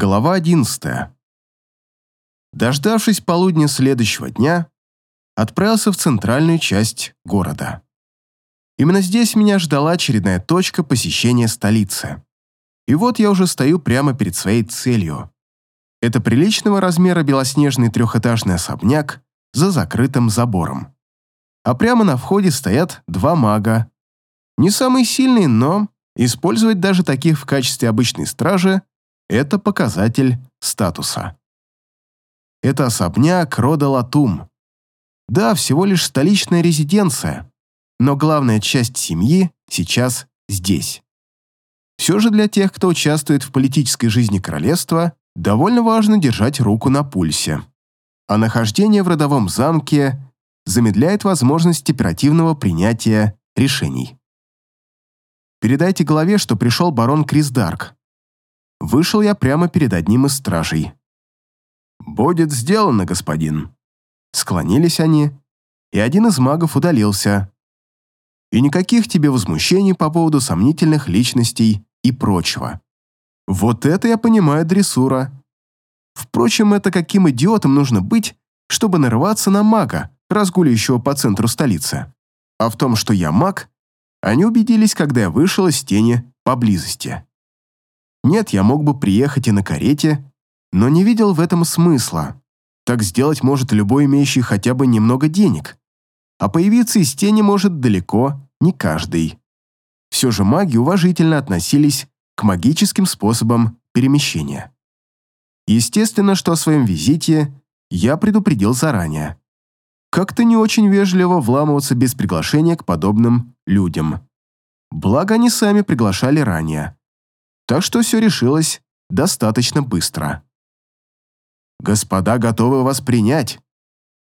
Глава 11. Дождавшись полудня следующего дня, отправился в центральную часть города. Именно здесь меня ждала очередная точка посещения столицы. И вот я уже стою прямо перед своей целью. Это приличного размера белоснежный трехэтажный особняк за закрытым забором. А прямо на входе стоят два мага. Не самые сильные, но использовать даже таких в качестве обычной стражи – это показатель статуса. Это особняк рода Латум. Да, всего лишь столичная резиденция, но главная часть семьи сейчас здесь. Все же для тех, кто участвует в политической жизни королевства, довольно важно держать руку на пульсе. А нахождение в родовом замке замедляет возможность оперативного принятия решений. Передайте главе, что пришел барон Крис Дарк. Вышел я прямо перед одним из стражей. «Будет сделано, господин». Склонились они, и один из магов удалился. И никаких тебе возмущений по поводу сомнительных личностей и прочего. Вот это я понимаю дрессура. Впрочем, это каким идиотом нужно быть, чтобы нарываться на мага, разгуливающего по центру столицы. А в том, что я маг, они убедились, когда я вышел из тени поблизости. Нет, я мог бы приехать и на карете, но не видел в этом смысла. Так сделать может любой имеющий хотя бы немного денег. А появиться из тени может далеко не каждый. Все же маги уважительно относились к магическим способам перемещения. Естественно, что о своем визите я предупредил заранее. Как-то не очень вежливо вламываться без приглашения к подобным людям. Благо, они сами приглашали ранее. Так что все решилось достаточно быстро. «Господа готовы вас принять».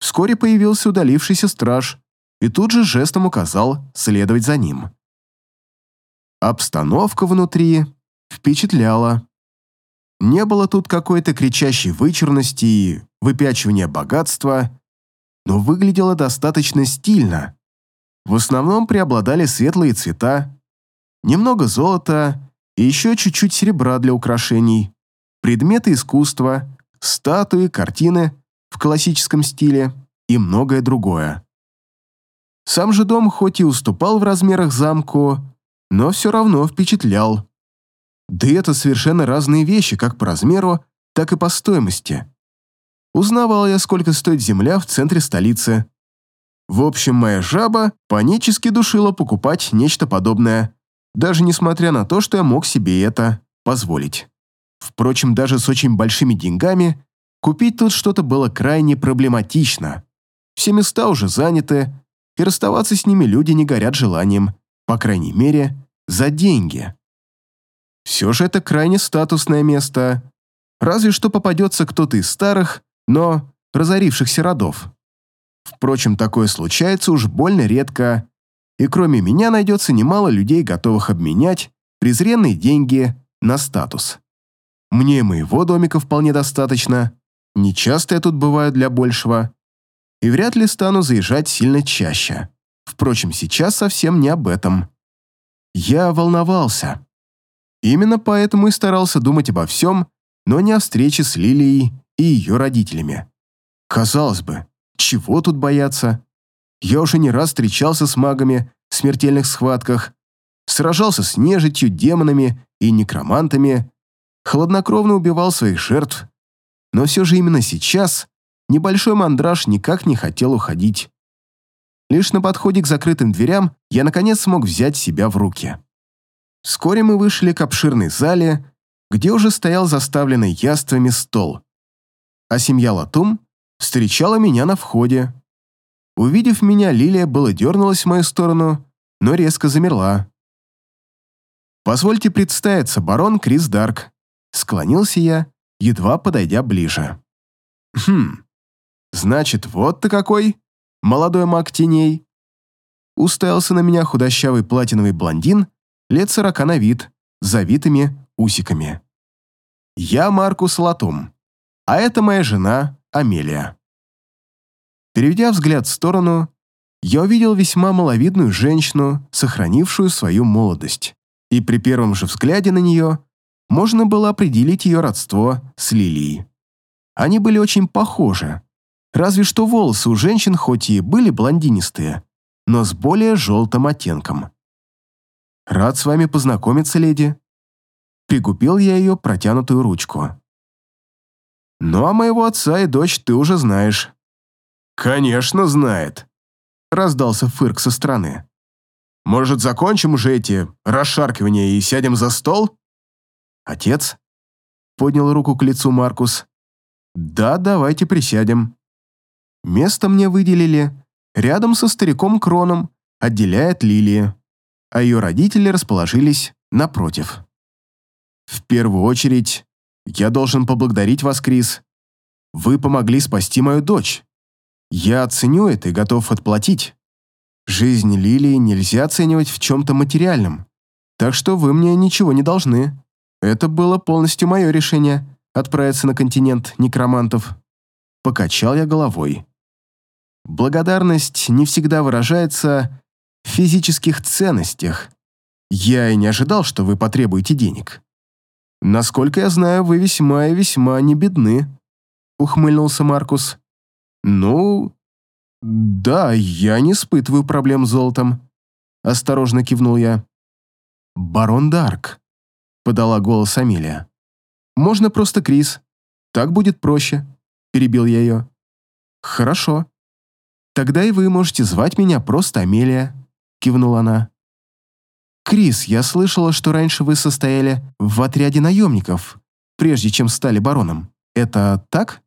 Вскоре появился удалившийся страж и тут же жестом указал следовать за ним. Обстановка внутри впечатляла. Не было тут какой-то кричащей вычурности и выпячивания богатства, но выглядело достаточно стильно. В основном преобладали светлые цвета, немного золота и еще чуть-чуть серебра для украшений, предметы искусства, статуи, картины в классическом стиле и многое другое. Сам же дом хоть и уступал в размерах замку, но все равно впечатлял. Да и это совершенно разные вещи как по размеру, так и по стоимости. Узнавал я, сколько стоит земля в центре столицы. В общем, моя жаба панически душила покупать нечто подобное, даже несмотря на то, что я мог себе это позволить. Впрочем, даже с очень большими деньгами купить тут что-то было крайне проблематично. Все места уже заняты, и расставаться с ними люди не горят желанием, по крайней мере, за деньги. Все же это крайне статусное место. Разве что попадется кто-то из старых, но разорившихся родов. Впрочем, такое случается уж больно редко, и кроме меня найдется немало людей, готовых обменять презренные деньги на статус. Мне моего домика вполне достаточно, нечасто я тут бываю для большего, и вряд ли стану заезжать сильно чаще. Впрочем, сейчас совсем не об этом. Я волновался. Именно поэтому и старался думать обо всем, но не о встрече с Лилией и ее родителями. Казалось бы, чего тут бояться? Я уже не раз встречался с магами в смертельных схватках, сражался с нежитью, демонами и некромантами, хладнокровно убивал своих жертв, но все же именно сейчас небольшой мандраж никак не хотел уходить. Лишь на подходе к закрытым дверям я наконец смог взять себя в руки. Вскоре мы вышли к обширной зале, где уже стоял заставленный яствами стол а семья Латум встречала меня на входе. Увидев меня, Лилия было дернулась в мою сторону, но резко замерла. «Позвольте представиться, барон Крис Дарк», — склонился я, едва подойдя ближе. «Хм, значит, вот ты какой, молодой маг теней». Уставился на меня худощавый платиновый блондин, лет сорока на вид, с завитыми усиками. «Я Маркус Латум, а это моя жена Амелия. Переведя взгляд в сторону, я увидел весьма маловидную женщину, сохранившую свою молодость. И при первом же взгляде на нее можно было определить ее родство с Лилией. Они были очень похожи, разве что волосы у женщин хоть и были блондинистые, но с более желтым оттенком. «Рад с вами познакомиться, леди». Пригубил я ее протянутую ручку. «Ну а моего отца и дочь ты уже знаешь». «Конечно знает», — раздался фырк со стороны. «Может, закончим уже эти расшаркивания и сядем за стол?» «Отец?» — поднял руку к лицу Маркус. «Да, давайте присядем». Место мне выделили рядом со стариком Кроном, отделяя от Лилии а ее родители расположились напротив. «В первую очередь, я должен поблагодарить вас, Крис. Вы помогли спасти мою дочь. Я оценю это и готов отплатить. Жизнь Лилии нельзя оценивать в чем-то материальном, так что вы мне ничего не должны. Это было полностью мое решение — отправиться на континент некромантов». Покачал я головой. Благодарность не всегда выражается физических ценностях. Я и не ожидал, что вы потребуете денег. Насколько я знаю, вы весьма и весьма не бедны, ухмыльнулся Маркус. Ну, да, я не испытываю проблем с золотом, осторожно кивнул я. Барон Дарк, подала голос Амелия. Можно просто Крис. Так будет проще, перебил я ее. Хорошо. Тогда и вы можете звать меня просто Амелия кивнула она. «Крис, я слышала, что раньше вы состояли в отряде наемников, прежде чем стали бароном. Это так?»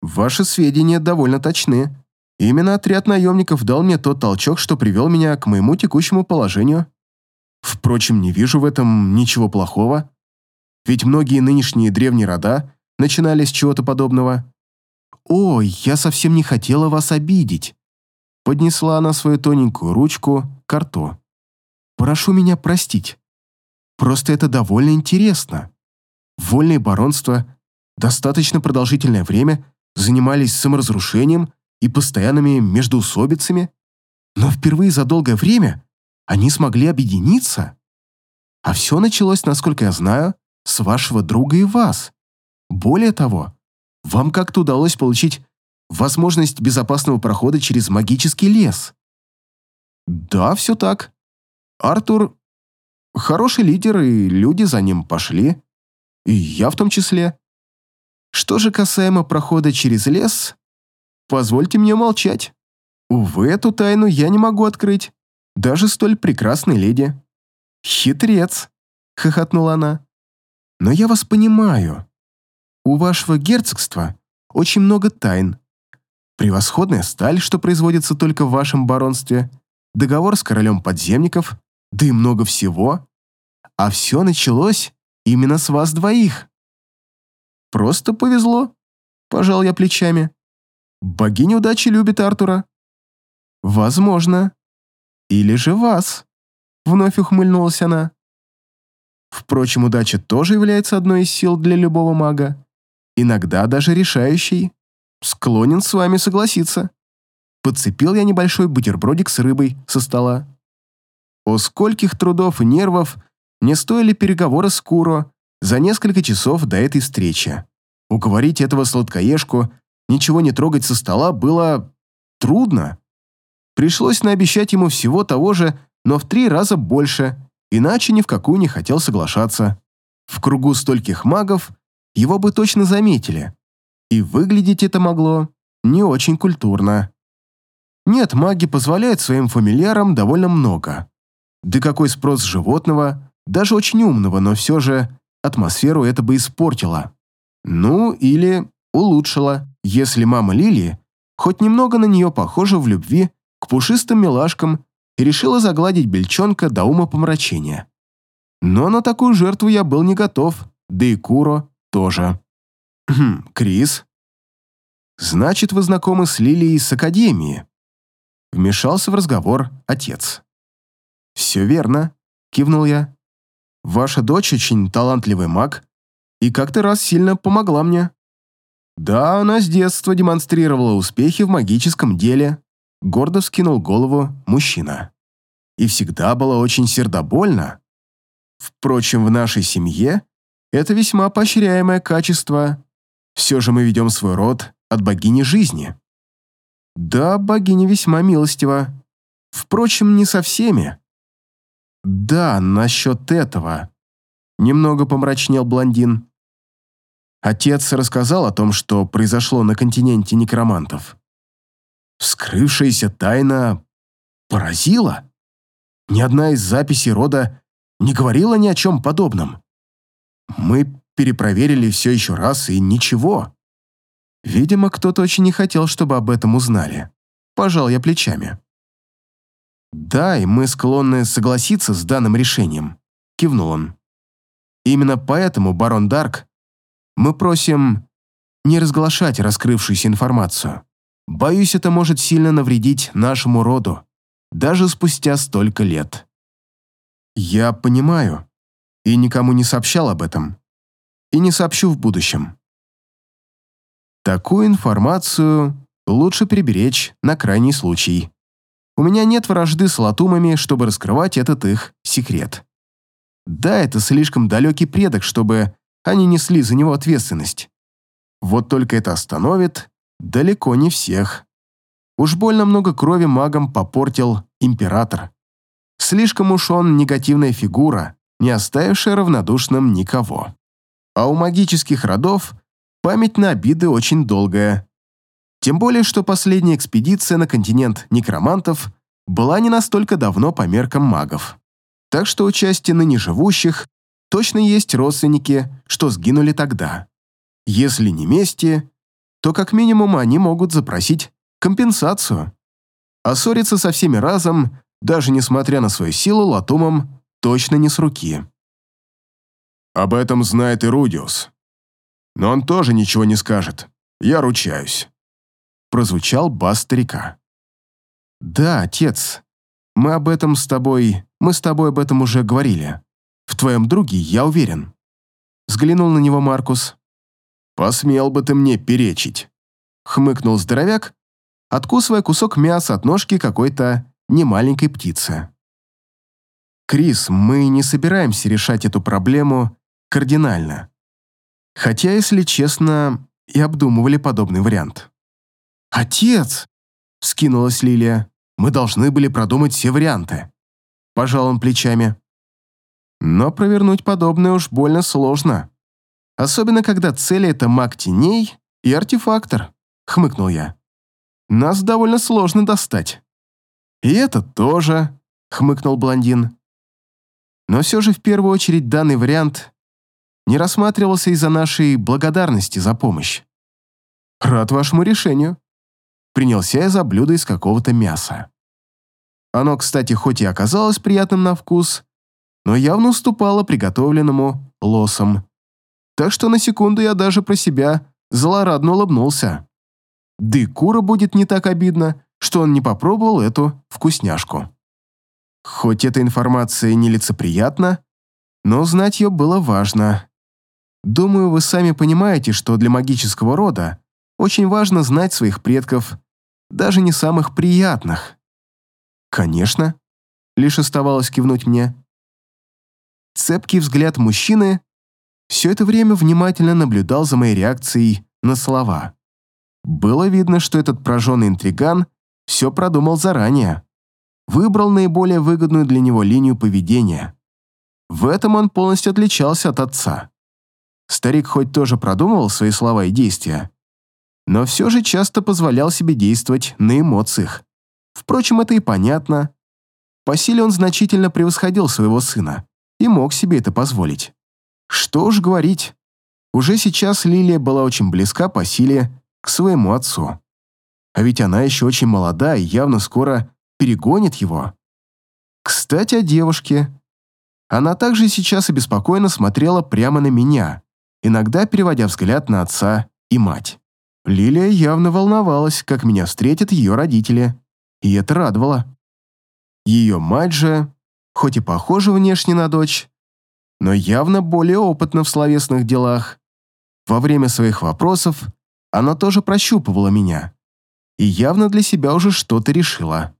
«Ваши сведения довольно точны. Именно отряд наемников дал мне тот толчок, что привел меня к моему текущему положению. Впрочем, не вижу в этом ничего плохого. Ведь многие нынешние древние рода начинали с чего-то подобного. «Ой, я совсем не хотела вас обидеть», Поднесла она свою тоненькую ручку к рту. «Прошу меня простить. Просто это довольно интересно. Вольные баронства достаточно продолжительное время занимались саморазрушением и постоянными междоусобицами, но впервые за долгое время они смогли объединиться. А все началось, насколько я знаю, с вашего друга и вас. Более того, вам как-то удалось получить возможность безопасного прохода через магический лес. Да, все так. Артур хороший лидер, и люди за ним пошли. И я в том числе. Что же касаемо прохода через лес, позвольте мне молчать. Увы, эту тайну я не могу открыть, даже столь прекрасной леди. Хитрец, хохотнула она. Но я вас понимаю. У вашего герцогства очень много тайн, превосходная сталь, что производится только в вашем баронстве, договор с королем подземников, да и много всего. А все началось именно с вас двоих. Просто повезло, пожал я плечами. Богиня удачи любит Артура. Возможно. Или же вас, вновь ухмыльнулась она. Впрочем, удача тоже является одной из сил для любого мага, иногда даже решающей. Склонен с вами согласиться. Подцепил я небольшой бутербродик с рыбой со стола. О скольких трудов и нервов мне стоили переговоры с Куро за несколько часов до этой встречи. Уговорить этого сладкоежку ничего не трогать со стола было трудно. Пришлось наобещать ему всего того же, но в три раза больше, иначе ни в какую не хотел соглашаться. В кругу стольких магов его бы точно заметили, и выглядеть это могло не очень культурно. Нет, маги позволяют своим фамильярам довольно много. Да какой спрос животного, даже очень умного, но все же атмосферу это бы испортило. Ну, или улучшило, если мама Лили хоть немного на нее похожа в любви к пушистым милашкам и решила загладить бельчонка до ума помрачения. Но на такую жертву я был не готов, да и Куро тоже. Хм, Крис? Значит, вы знакомы с Лилией с Академии? Вмешался в разговор отец. Все верно, кивнул я. Ваша дочь очень талантливый маг и как-то раз сильно помогла мне. Да, она с детства демонстрировала успехи в магическом деле, гордо вскинул голову мужчина. И всегда была очень сердобольна. Впрочем, в нашей семье Это весьма поощряемое качество. Все же мы ведем свой род от богини жизни. Да, богиня весьма милостива. Впрочем, не со всеми. Да, насчет этого. Немного помрачнел блондин. Отец рассказал о том, что произошло на континенте некромантов. Вскрывшаяся тайна поразила. Ни одна из записей рода не говорила ни о чем подобном. Мы перепроверили все еще раз, и ничего. Видимо, кто-то очень не хотел, чтобы об этом узнали. Пожал я плечами. «Да, и мы склонны согласиться с данным решением», — кивнул он. «Именно поэтому, барон Дарк, мы просим не разглашать раскрывшуюся информацию. Боюсь, это может сильно навредить нашему роду, даже спустя столько лет». «Я понимаю, и никому не сообщал об этом. И не сообщу в будущем». Такую информацию лучше приберечь на крайний случай. У меня нет вражды с латумами, чтобы раскрывать этот их секрет. Да, это слишком далекий предок, чтобы они несли за него ответственность. Вот только это остановит далеко не всех. Уж больно много крови магам попортил император. Слишком уж он негативная фигура, не оставившая равнодушным никого. А у магических родов память на обиды очень долгая, тем более, что последняя экспедиция на континент некромантов была не настолько давно по меркам магов. Так что у части ныне живущих точно есть родственники, что сгинули тогда. Если не мести, то как минимум они могут запросить компенсацию. А ссориться со всеми разом, даже несмотря на свою силу, латумом точно не с руки. Об этом знает и Рудиус. Но он тоже ничего не скажет, я ручаюсь прозвучал бас старика. «Да, отец, мы об этом с тобой, мы с тобой об этом уже говорили. В твоем друге я уверен». Взглянул на него Маркус. «Посмел бы ты мне перечить», — хмыкнул здоровяк, откусывая кусок мяса от ножки какой-то немаленькой птицы. «Крис, мы не собираемся решать эту проблему кардинально. Хотя, если честно, и обдумывали подобный вариант. «Отец!» — скинулась Лилия. «Мы должны были продумать все варианты». Пожал он плечами. Но провернуть подобное уж больно сложно. Особенно, когда цели — это маг теней и артефактор, хмыкнул я. Нас довольно сложно достать. И это тоже, хмыкнул блондин. Но все же в первую очередь данный вариант не рассматривался из-за нашей благодарности за помощь. Рад вашему решению, принялся я за блюдо из какого-то мяса. Оно, кстати, хоть и оказалось приятным на вкус, но явно уступало приготовленному лосом. Так что на секунду я даже про себя злорадно улыбнулся. Да и Кура будет не так обидно, что он не попробовал эту вкусняшку. Хоть эта информация нелицеприятна, но знать ее было важно. Думаю, вы сами понимаете, что для магического рода очень важно знать своих предков даже не самых приятных. Конечно, лишь оставалось кивнуть мне. Цепкий взгляд мужчины все это время внимательно наблюдал за моей реакцией на слова. Было видно, что этот прожженный интриган все продумал заранее. Выбрал наиболее выгодную для него линию поведения. В этом он полностью отличался от отца. Старик хоть тоже продумывал свои слова и действия, но все же часто позволял себе действовать на эмоциях. Впрочем, это и понятно. По силе он значительно превосходил своего сына и мог себе это позволить. Что уж говорить, уже сейчас Лилия была очень близка по силе к своему отцу. А ведь она еще очень молода и явно скоро перегонит его. Кстати, о девушке. Она также сейчас обеспокоенно смотрела прямо на меня, иногда переводя взгляд на отца и мать. Лилия явно волновалась, как меня встретят ее родители, и это радовало. Ее мать же, хоть и похожа внешне на дочь, но явно более опытна в словесных делах. Во время своих вопросов она тоже прощупывала меня и явно для себя уже что-то решила.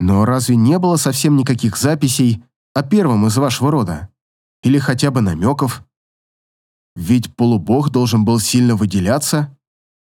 Но разве не было совсем никаких записей о первом из вашего рода? Или хотя бы намеков, Ведь полубог должен был сильно выделяться,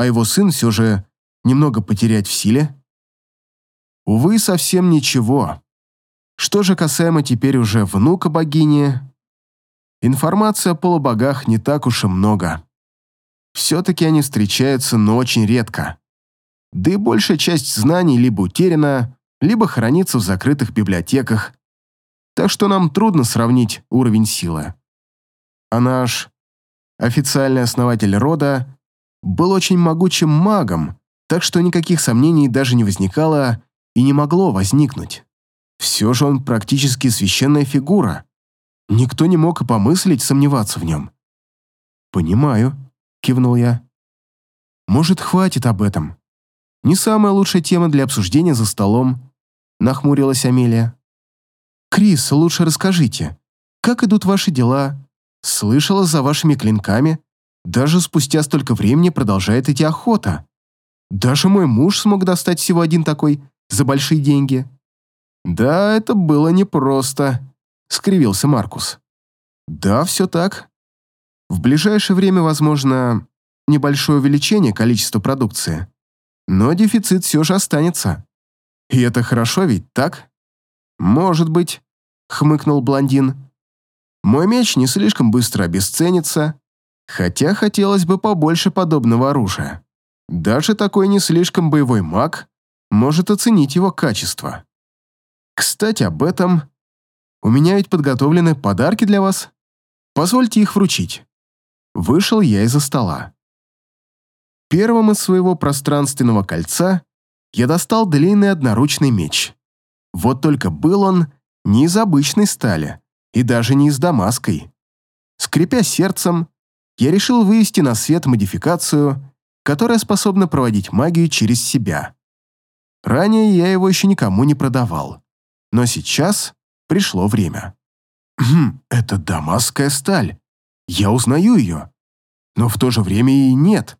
а его сын все же немного потерять в силе. Увы, совсем ничего. Что же касаемо теперь уже внука богини, информации о полубогах не так уж и много. Все-таки они встречаются, но очень редко. Да и большая часть знаний либо утеряна, либо хранится в закрытых библиотеках, так что нам трудно сравнить уровень силы. А наш официальный основатель рода был очень могучим магом, так что никаких сомнений даже не возникало и не могло возникнуть. Все же он практически священная фигура. Никто не мог и помыслить сомневаться в нем. «Понимаю», — кивнул я. «Может, хватит об этом? Не самая лучшая тема для обсуждения за столом», — нахмурилась Амелия. «Крис, лучше расскажите, как идут ваши дела? Слышала за вашими клинками. Даже спустя столько времени продолжает идти охота. Даже мой муж смог достать всего один такой за большие деньги». «Да, это было непросто», — скривился Маркус. «Да, все так. В ближайшее время, возможно, небольшое увеличение количества продукции, но дефицит все же останется. И это хорошо ведь, так?» «Может быть», — хмыкнул блондин. «Мой меч не слишком быстро обесценится, хотя хотелось бы побольше подобного оружия. Даже такой не слишком боевой маг может оценить его качество». Кстати, об этом. У меня ведь подготовлены подарки для вас. Позвольте их вручить. Вышел я из-за стола. Первым из своего пространственного кольца я достал длинный одноручный меч. Вот только был он не из обычной стали и даже не из дамасской. Скрипя сердцем, я решил вывести на свет модификацию, которая способна проводить магию через себя. Ранее я его еще никому не продавал. Но сейчас пришло время. «Хм, это дамасская сталь. Я узнаю ее. Но в то же время и нет».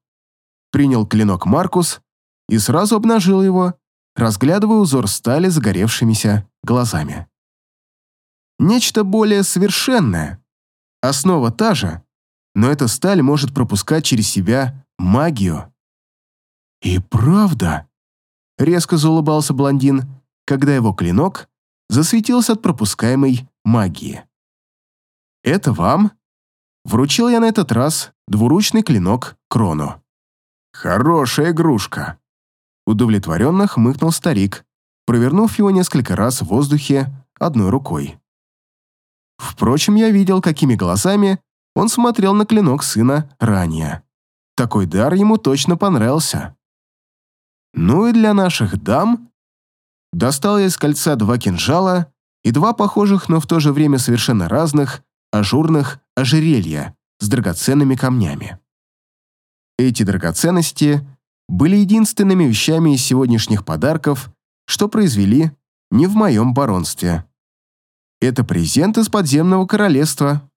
Принял клинок Маркус и сразу обнажил его, разглядывая узор стали загоревшимися глазами. Нечто более совершенное. Основа та же, но эта сталь может пропускать через себя магию. «И правда?» — резко заулыбался блондин, когда его клинок засветился от пропускаемой магии. «Это вам?» Вручил я на этот раз двуручный клинок Крону. «Хорошая игрушка!» Удовлетворенно хмыкнул старик, провернув его несколько раз в воздухе одной рукой. Впрочем, я видел, какими глазами он смотрел на клинок сына ранее. Такой дар ему точно понравился. Ну и для наших дам Достал я из кольца два кинжала и два похожих, но в то же время совершенно разных, ажурных ожерелья с драгоценными камнями. Эти драгоценности были единственными вещами из сегодняшних подарков, что произвели не в моем баронстве. Это презент из подземного королевства.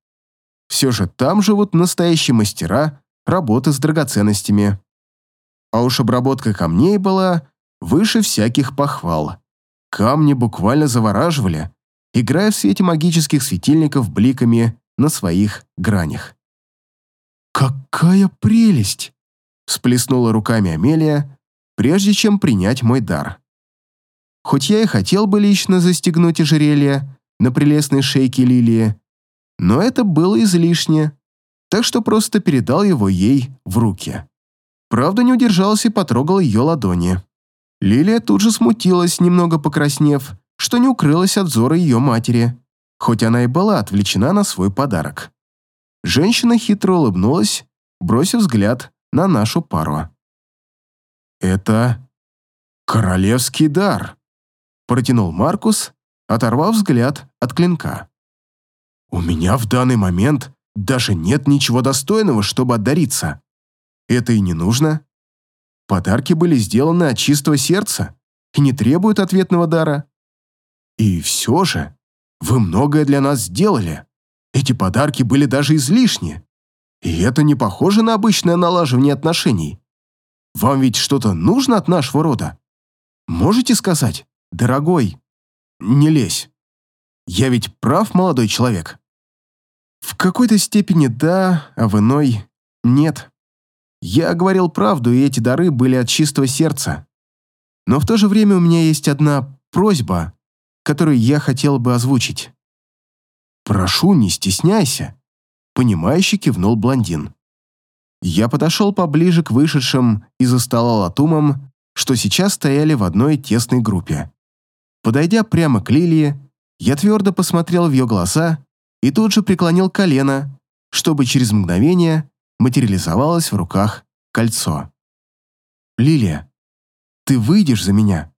Все же там живут настоящие мастера работы с драгоценностями. А уж обработка камней была выше всяких похвал. Камни буквально завораживали, играя в свете магических светильников бликами на своих гранях. «Какая прелесть!» – всплеснула руками Амелия, прежде чем принять мой дар. Хоть я и хотел бы лично застегнуть ожерелье на прелестной шейке лилии, но это было излишне, так что просто передал его ей в руки. Правда, не удержался и потрогал ее ладони. Лилия тут же смутилась, немного покраснев, что не укрылась от взора ее матери, хоть она и была отвлечена на свой подарок. Женщина хитро улыбнулась, бросив взгляд на нашу пару. «Это королевский дар», — протянул Маркус, оторвав взгляд от клинка. «У меня в данный момент даже нет ничего достойного, чтобы отдариться. Это и не нужно. Подарки были сделаны от чистого сердца и не требуют ответного дара. И все же, вы многое для нас сделали. Эти подарки были даже излишни. И это не похоже на обычное налаживание отношений. Вам ведь что-то нужно от нашего рода? Можете сказать, дорогой? Не лезь. Я ведь прав, молодой человек. В какой-то степени да, а в иной нет. Я говорил правду, и эти дары были от чистого сердца. Но в то же время у меня есть одна просьба, которую я хотел бы озвучить. «Прошу, не стесняйся», — понимающе кивнул блондин. Я подошел поближе к вышедшим из-за стола латумам, что сейчас стояли в одной тесной группе. Подойдя прямо к Лилии, я твердо посмотрел в ее глаза и тут же преклонил колено, чтобы через мгновение материализовалось в руках кольцо. «Лилия, ты выйдешь за меня?»